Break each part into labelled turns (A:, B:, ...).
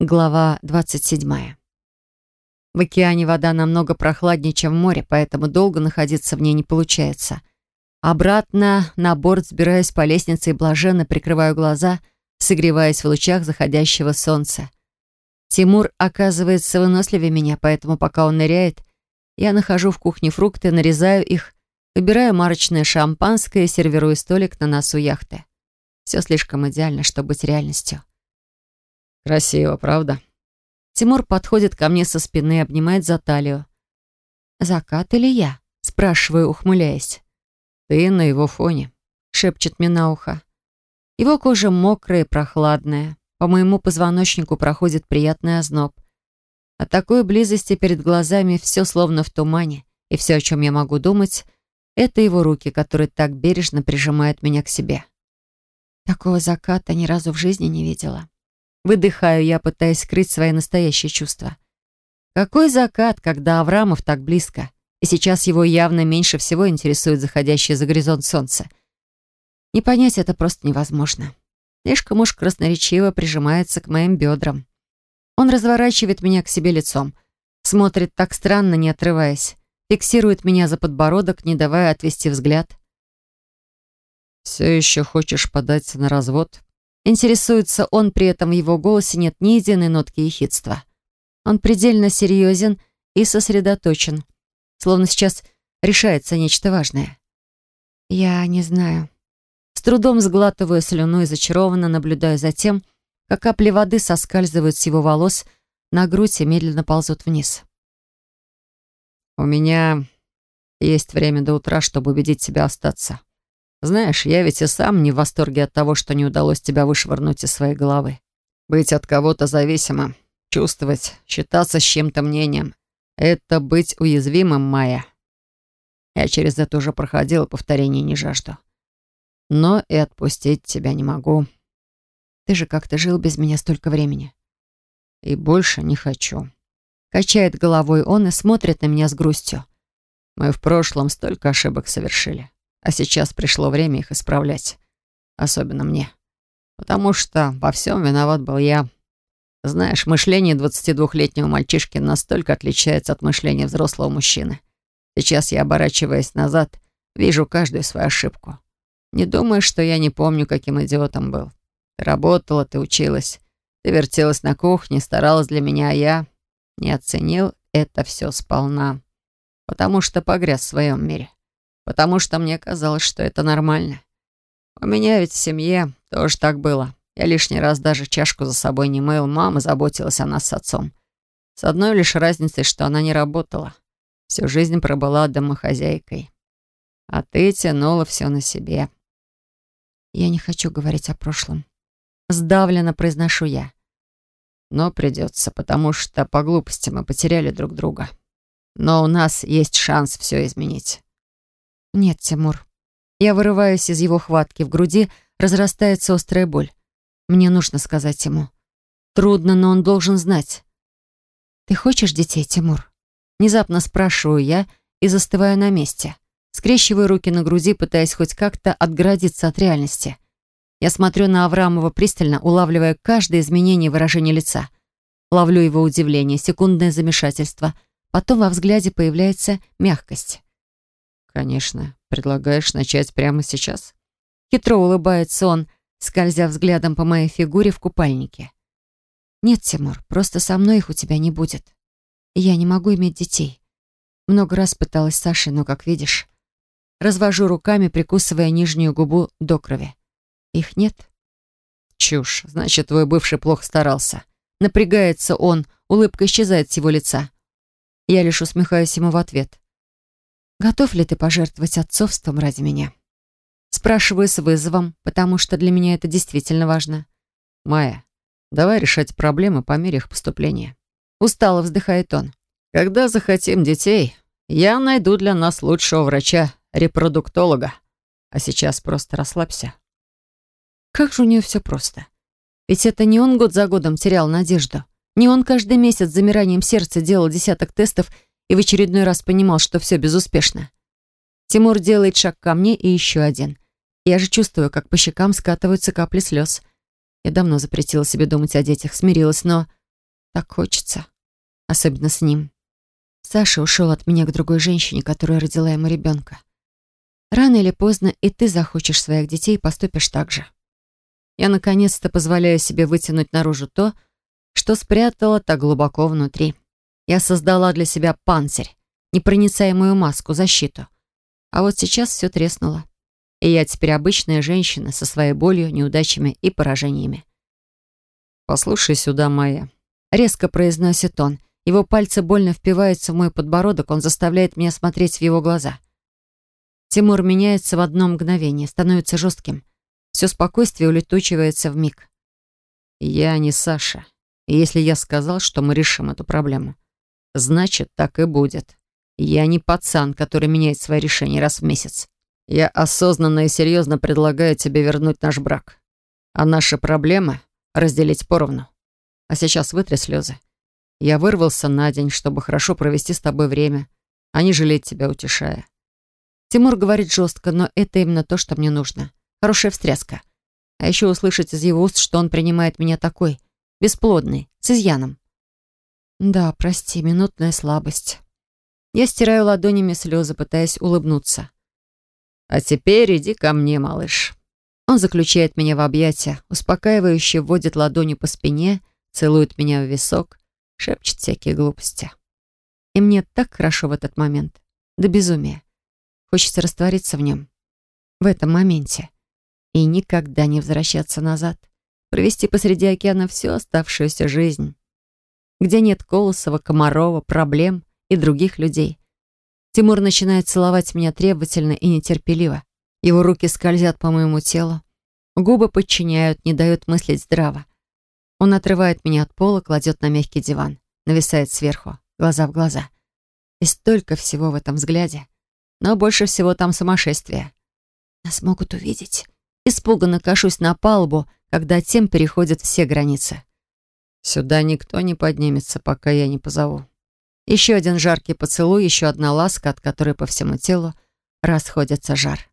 A: Глава 27. В океане вода намного прохладнее, чем в море, поэтому долго находиться в ней не получается. Обратно на борт сбираюсь по лестнице и блаженно прикрываю глаза, согреваясь в лучах заходящего солнца. Тимур оказывается выносливее меня, поэтому пока он ныряет, я нахожу в кухне фрукты, нарезаю их, выбираю марочное шампанское и сервирую столик на носу яхты. Все слишком идеально, чтобы быть реальностью.
B: Красиво, правда?
A: Тимур подходит ко мне со спины и обнимает за талию. «Закат или я?» — спрашиваю, ухмыляясь.
B: «Ты на его фоне», —
A: шепчет мне на ухо. Его кожа мокрая и прохладная. По моему позвоночнику проходит приятный озноб. От такой близости перед глазами все словно в тумане, и все, о чем я могу думать, это его руки, которые так бережно прижимают меня к себе. Такого заката ни разу в жизни не видела. Выдыхаю я, пытаясь скрыть свои настоящие чувства. Какой закат, когда Аврамов так близко, и сейчас его явно меньше всего интересует заходящее за горизонт солнце. Не понять это просто невозможно. Слишком уж красноречиво прижимается к моим бедрам. Он разворачивает меня к себе лицом, смотрит так странно, не отрываясь, фиксирует меня за подбородок, не давая отвести взгляд.
B: «Все еще хочешь податься на развод?»
A: Интересуется он, при этом в его голосе нет ни единой нотки ехидства. Он предельно серьезен и сосредоточен, словно сейчас решается нечто важное. Я не знаю. С трудом сглатываю слюну и зачарованно наблюдаю за тем, как капли воды соскальзывают с его волос на грудь и медленно ползут вниз.
B: «У меня есть время до утра, чтобы убедить тебя остаться», знаешь, я ведь и сам не в восторге от того, что не удалось тебя вышвырнуть из своей головы. Быть от кого-то зависимым, чувствовать, считаться с чем-то мнением — это быть уязвимым, Майя. Я через это уже проходил, повторения не жажду. Но и отпустить тебя не могу.
A: Ты же как-то жил без меня столько времени.
B: И больше не хочу.
A: Качает головой он и смотрит на меня с грустью.
B: Мы в прошлом столько ошибок совершили. А сейчас пришло время их исправлять. Особенно мне. Потому что во всем виноват был я. Знаешь, мышление 22-летнего мальчишки настолько отличается от мышления взрослого мужчины. Сейчас я, оборачиваясь назад, вижу каждую свою ошибку. Не думай, что я не помню, каким идиотом был. Ты работала, ты училась, ты вертелась на кухне, старалась для меня, а я не оценил это все сполна, потому что погряз в своем мире потому что мне казалось, что это нормально. У меня ведь в семье тоже так было. Я лишний раз даже чашку за собой не мыл, мама заботилась о нас с отцом. С одной лишь разницей, что она не работала. Всю жизнь пробыла домохозяйкой. А ты тянула все на себе.
A: Я не хочу говорить о прошлом. Сдавленно произношу я.
B: Но придется, потому что по глупости мы потеряли друг друга. Но у нас есть шанс все изменить.
A: «Нет, Тимур». Я вырываюсь из его хватки. В груди разрастается острая боль. Мне нужно сказать ему. Трудно, но он должен знать. «Ты хочешь детей, Тимур?» Внезапно спрашиваю я и застываю на месте. Скрещиваю руки на груди, пытаясь хоть как-то отгородиться от реальности. Я смотрю на Аврамова пристально, улавливая каждое изменение выражения лица. Ловлю его удивление, секундное замешательство. Потом во взгляде появляется мягкость.
B: «Конечно. Предлагаешь начать прямо сейчас?»
A: Хитро улыбается он, скользя взглядом по моей фигуре в купальнике. «Нет, Тимур, просто со мной их у тебя не будет. Я не могу иметь детей. Много раз пыталась с Сашей, но, как видишь, развожу руками, прикусывая нижнюю губу до крови. Их нет?»
B: «Чушь. Значит, твой бывший плохо старался».
A: Напрягается он, улыбка исчезает с его лица. Я лишь усмехаюсь ему в ответ. Готов ли ты пожертвовать отцовством ради меня? Спрашиваю с вызовом, потому что для меня это действительно важно.
B: Майя, давай решать проблемы по мере их поступления.
A: Устало вздыхает он.
B: Когда захотим детей, я найду для нас лучшего врача-репродуктолога. А сейчас просто расслабься.
A: Как же у нее все просто. Ведь это не он год за годом терял надежду. Не он каждый месяц с замиранием сердца делал десяток тестов и в очередной раз понимал, что все безуспешно. Тимур делает шаг ко мне и еще один. Я же чувствую, как по щекам скатываются капли слез. Я давно запретила себе думать о детях, смирилась, но Так хочется. Особенно с ним. Саша ушел от меня к другой женщине, которая родила ему ребенка. Рано или поздно и ты захочешь своих детей и поступишь так же. Я наконец-то позволяю себе вытянуть наружу то, что спрятала так глубоко внутри. Я создала для себя панцирь, непроницаемую маску, защиту. А вот сейчас все треснуло. И я теперь обычная женщина со своей болью, неудачами и поражениями.
B: «Послушай сюда, Майя», —
A: резко произносит он. Его пальцы больно впиваются в мой подбородок, он заставляет меня смотреть в его глаза. Тимур меняется в одно мгновение, становится жестким. Все спокойствие улетучивается в миг.
B: «Я не Саша. И если я сказал, что мы решим эту проблему, значит, так и будет. Я не пацан, который меняет свои решения раз в месяц. Я осознанно и серьезно предлагаю тебе вернуть наш брак. А наши проблемы разделить поровну. А сейчас вытри слезы. Я вырвался на день, чтобы хорошо провести с тобой время, а не жалеть тебя, утешая.
A: Тимур говорит жестко, но это именно то, что мне нужно. Хорошая встряска. А еще услышать из его уст, что он принимает меня такой, бесплодный, с изъяном. Да, прости, минутная слабость. Я стираю ладонями слезы, пытаясь улыбнуться.
B: «А теперь иди ко мне, малыш».
A: Он заключает меня в объятия, успокаивающе вводит ладонью по спине, целует меня в висок, шепчет всякие глупости. И мне так хорошо в этот момент, до безумия. Хочется раствориться в нем, в этом моменте, и никогда не возвращаться назад, провести посреди океана всю оставшуюся жизнь, где нет Колосова, Комарова, проблем и других людей. Тимур начинает целовать меня требовательно и нетерпеливо. Его руки скользят по моему телу, губы подчиняют, не дают мыслить здраво. Он отрывает меня от пола, кладет на мягкий диван, нависает сверху, глаза в глаза. И столько всего в этом взгляде. Но больше всего там сумасшествие. Нас могут увидеть. Испуганно кашусь на палубу, когда тем переходят все границы.
B: Сюда никто не поднимется, пока я не позову.
A: Еще один жаркий поцелуй, еще одна ласка, от которой по всему телу расходится жар.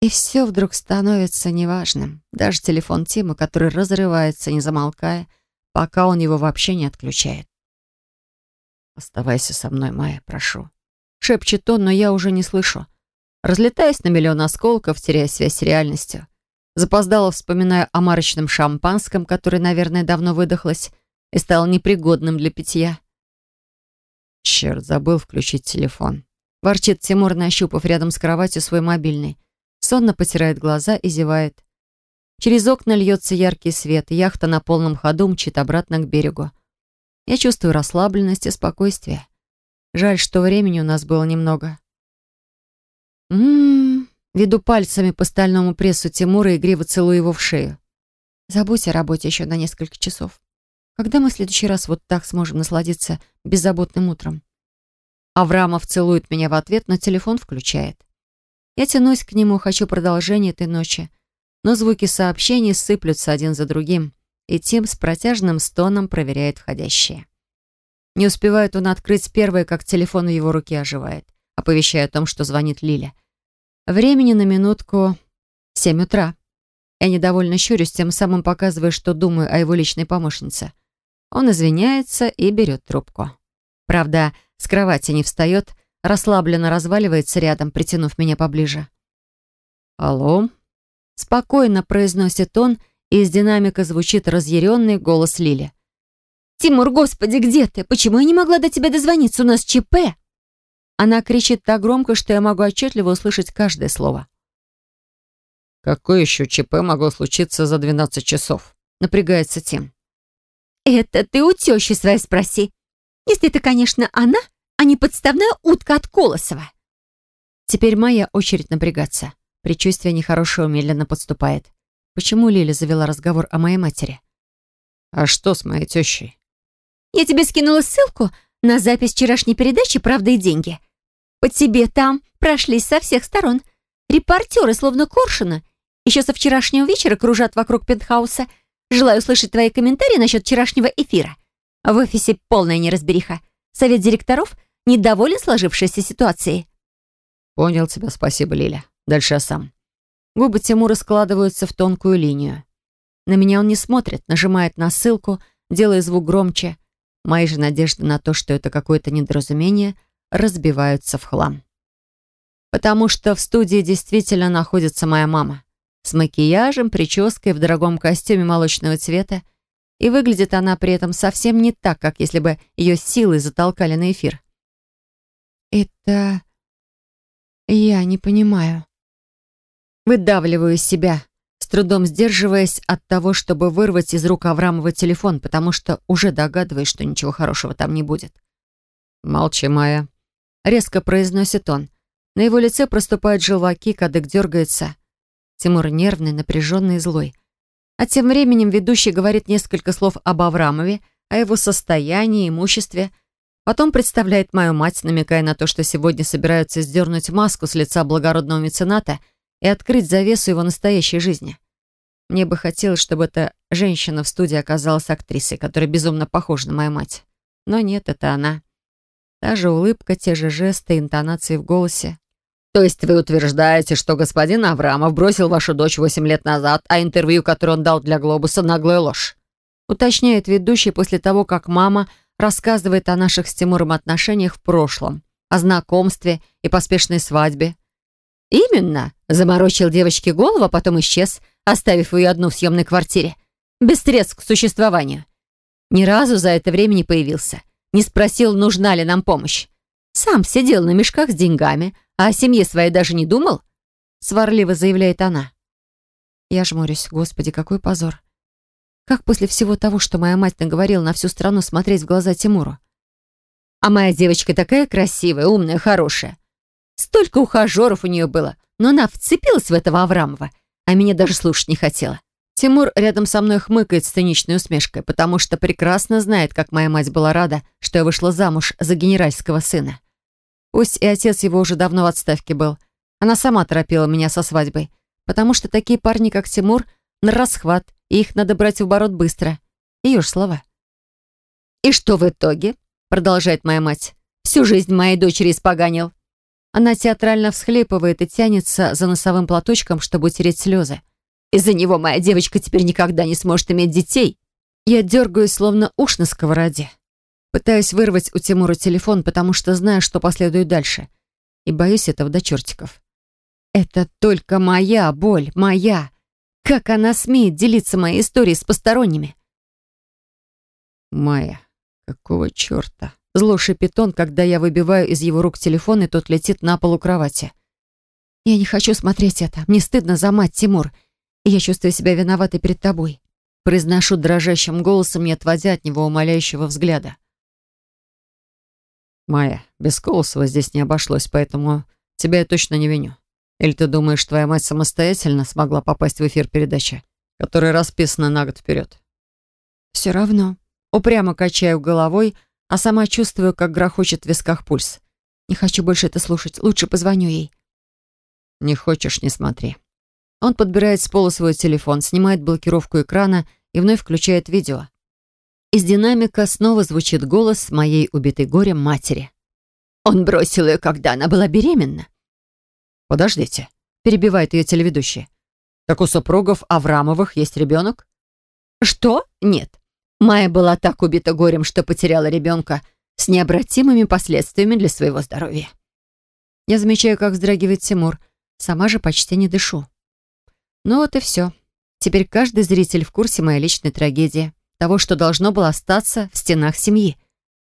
A: И все вдруг становится неважным. Даже телефон Тима, который разрывается, не замолкая, пока он его вообще не отключает.
B: «Оставайся со мной, Майя, прошу».
A: Шепчет он, но я уже не слышу. Разлетаясь на миллион осколков, теряя связь с реальностью. Запоздало вспоминаю о марочном шампанском, которое, наверное, давно выдохлось и стало непригодным для питья.
B: Черт, забыл включить телефон.
A: Ворчит Тимур, нащупав рядом с кроватью свой мобильный сонно потирает глаза и зевает. Через окна льется яркий свет, яхта на полном ходу мчит обратно к берегу. Я чувствую расслабленность и спокойствие. Жаль, что времени у нас было немного. Ммм, веду пальцами по стальному прессу Тимура и игриво целую его в шею. Забудь о работе еще на несколько часов. Когда мы в следующий раз вот так сможем насладиться беззаботным утром? Аврамов целует меня в ответ, но телефон включает. Я тянусь к нему, хочу продолжения этой ночи. Но звуки сообщений сыплются один за другим, и Тим с протяжным стоном проверяет входящие. Не успевает он открыть первое, как телефон в его руке оживает, оповещая о том, что звонит Лиля. Времени на минутку семь утра. Я недовольно щурюсь, тем самым показывая, что думаю о его личной помощнице. Он извиняется и берет трубку. Правда, с кровати не встает, расслабленно разваливается рядом, притянув меня поближе.
B: «Алло?»
A: Спокойно произносит он, и из динамика звучит разъяренный голос Лили. «Тимур, господи, где ты? Почему я не могла до тебя дозвониться? У нас ЧП!» Она кричит так громко, что я могу отчетливо услышать каждое слово.
B: «Какое еще ЧП могло случиться за 12 часов?»
A: Напрягается Тим.
C: «Это ты у тещи своей спроси. Если это, конечно, она, а не подставная утка от Колосова.
A: Теперь моя очередь напрягаться. Предчувствие нехорошего медленно подступает. Почему Лиля завела разговор о моей матери?
B: «А что с моей тещей?»
C: «Я тебе скинула ссылку на запись вчерашней передачи «Правда и деньги». По тебе там прошлись со всех сторон. Репортеры, словно коршуна, еще со вчерашнего вечера кружат вокруг пентхауса. Желаю услышать твои комментарии насчет вчерашнего эфира. В офисе полная неразбериха. Совет директоров — недоволен сложившейся ситуацией?»
B: «Понял тебя, спасибо, Лиля. Дальше я сам».
A: Губы Тимура складываются в тонкую линию. На меня он не смотрит, нажимает на ссылку, делая звук громче. Мои же надежды на то, что это какое-то недоразумение, разбиваются в хлам. Потому что в студии действительно находится моя мама. С макияжем, прической, в дорогом костюме молочного цвета. И выглядит она при этом совсем не так, как если бы ее силой затолкали на эфир. «Это... я не понимаю». Выдавливаю себя, с трудом сдерживаясь от того, чтобы вырвать из рук Аврамова телефон, потому что уже догадываюсь, что ничего хорошего там не будет.
B: «Молчи, Майя», —
A: резко произносит он. На его лице проступают желваки, кадык дергается. Тимур нервный, напряженный и злой. А тем временем ведущий говорит несколько слов об Аврамове, о его состоянии, имуществе. Потом представляет мою мать, намекая на то, что сегодня собираются сдернуть маску с лица благородного мецената — и открыть завесу его настоящей жизни. Мне бы хотелось, чтобы эта женщина в студии оказалась актрисой, которая безумно похожа на мою мать. Но нет, это она. Та же улыбка, те же жесты, интонации в голосе.
B: То есть вы утверждаете, что господин Аврамов бросил вашу дочь восемь лет назад, а интервью, которое он дал для «Глобуса», наглая ложь?
A: Уточняет ведущий после того, как мама рассказывает о наших с Тимуром отношениях в прошлом, о знакомстве и поспешной свадьбе.
C: «Именно!» Заморочил девочке голову, а потом исчез, оставив ее одну в съемной квартире. Без средств к существованию. Ни разу за это время не появился. Не спросил, нужна ли нам помощь. Сам сидел на мешках с деньгами, а о семье своей даже не думал.
A: Сварливо заявляет она. Я жмурюсь. Господи, какой позор. Как после всего того, что моя мать наговорила на всю страну смотреть в глаза Тимуру?
C: А моя девочка такая красивая, умная, хорошая. Столько ухажеров у нее было — но она вцепилась в этого Аврамова, а меня даже слушать не хотела.
A: Тимур рядом со мной хмыкает с циничной усмешкой, потому что прекрасно знает, как моя мать была рада, что я вышла замуж за генеральского сына. Пусть и отец его уже давно в отставке был. Она сама торопила меня со свадьбой, потому что такие парни, как Тимур, на расхват, и их надо брать в оборот быстро. Ее ж слова.
C: «И что в итоге?» — продолжает моя мать. «Всю жизнь моей дочери испоганил.
A: Она театрально всхлипывает и тянется за носовым платочком, чтобы утереть слезы.
C: «Из-за него моя девочка теперь никогда не сможет иметь детей!»
A: Я дергаюсь, словно уж на сковороде. Пытаюсь вырвать у Тимура телефон, потому что знаю, что последует дальше. И боюсь этого до чертиков. Это только моя боль, моя. Как она смеет делиться моей историей с посторонними?
B: Майя, какого черта?
A: Зло шипит он, когда я выбиваю из его рук телефон, и тот летит на пол у кровати. Я не хочу смотреть это. Мне стыдно за мать, Тимур. И я чувствую себя виноватой перед тобой. Произношу дрожащим голосом, не отводя от него умоляющего взгляда.
B: «Майя, без Колосова здесь не обошлось, поэтому тебя я точно не виню. Или ты думаешь, твоя мать самостоятельно смогла попасть в эфир передачи, которая расписана на год вперед?»
A: «Все равно». Упрямо качаю головой, а сама чувствую, как грохочет в висках пульс. Не хочу больше это слушать. Лучше позвоню ей.
B: Не хочешь, не смотри.
A: Он подбирает с пола свой телефон, снимает блокировку экрана и вновь включает видео. Из динамика снова звучит голос моей убитой горем матери.
C: Он бросил ее, когда она была беременна.
B: «Подождите», —
A: перебивает ее телеведущий.
B: «Так у супругов Аврамовых есть ребенок?»
C: «Что? Нет. Майя была так убита горем, что потеряла ребенка с необратимыми последствиями для своего здоровья.
A: Я замечаю, как вздрагивает Тимур. Сама же почти не дышу. Ну вот и все. Теперь каждый зритель в курсе моей личной трагедии. Того, что должно было остаться в стенах семьи.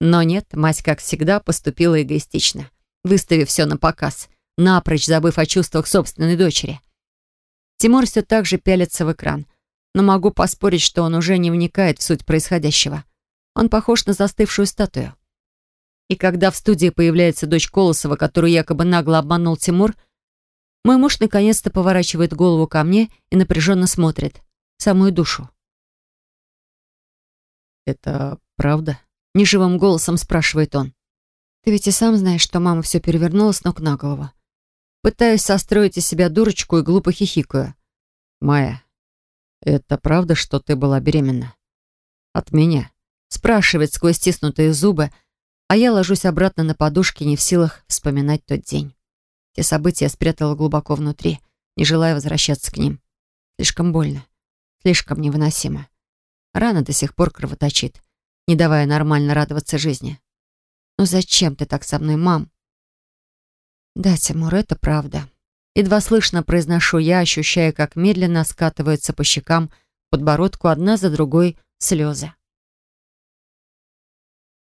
A: Но нет, мать, как всегда, поступила эгоистично, выставив все на показ, напрочь забыв о чувствах собственной дочери. Тимур все так же пялится в экран но могу поспорить, что он уже не вникает в суть происходящего. Он похож на застывшую статую. И когда в студии появляется дочь Колосова, которую якобы нагло обманул Тимур, мой муж наконец-то поворачивает голову ко мне и напряженно смотрит. Самую душу.
B: «Это правда?»
A: — неживым голосом спрашивает он. «Ты ведь и сам знаешь, что мама все перевернула с ног на голову. Пытаюсь состроить из себя дурочку и глупо хихикаю.
B: «Майя, «Это правда, что ты была беременна?» «От меня?»
A: Спрашивает сквозь стиснутые зубы, а я ложусь обратно на подушке, не в силах вспоминать тот день. Те события я спрятала глубоко внутри, не желая возвращаться к ним. Слишком больно, слишком невыносимо. Рана до сих пор кровоточит. не давая нормально радоваться жизни. «Ну зачем ты так со мной, мам?» «Да, Тимур, это правда». Едва слышно произношу я, ощущая, как медленно скатываются по щекам, подбородку одна за другой слезы.